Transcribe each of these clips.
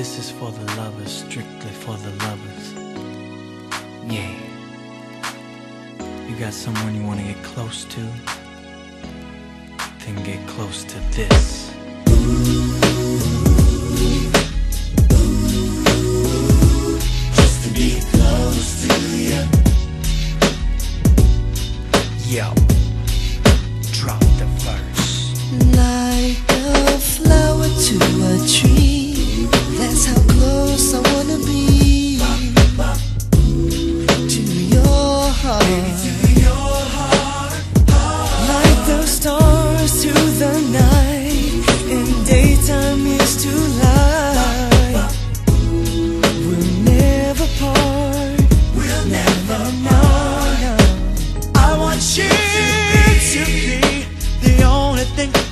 This is for the lovers, strictly for the lovers. Yeah. You got someone you want to get close to? Then get close to this. Just to be close to you. Yo. Drop the verse. Like a flower to a tree.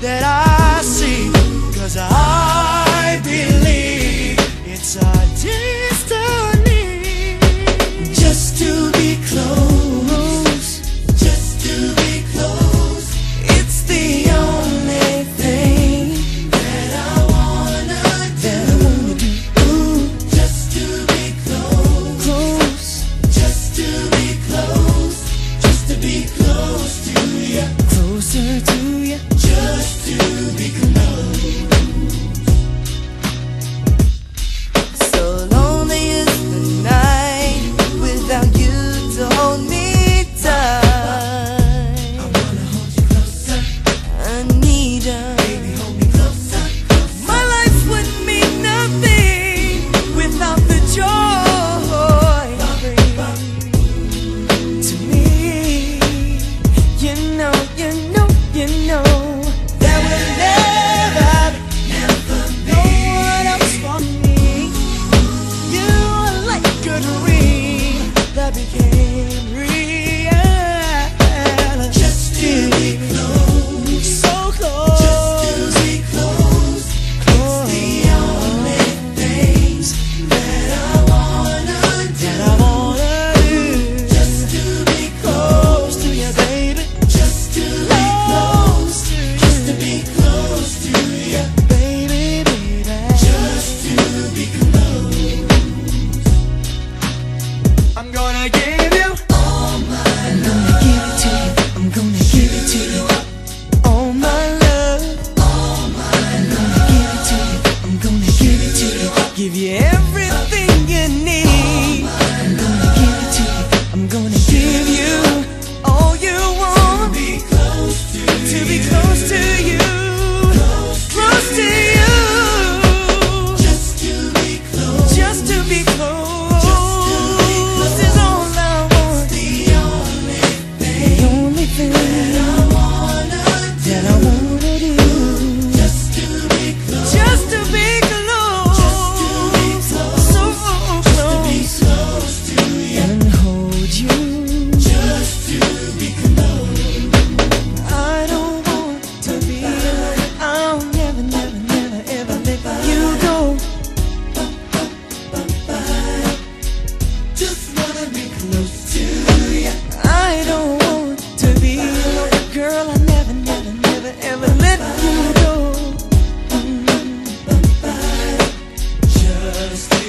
that I see Cause I believe it's our destiny Just to be close Just to be close It's the only thing that I wanna do, Ooh. Just to be close. close Just to be close Just to be close to you Closer I'm gonna get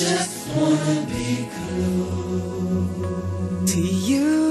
just wanna be close to you.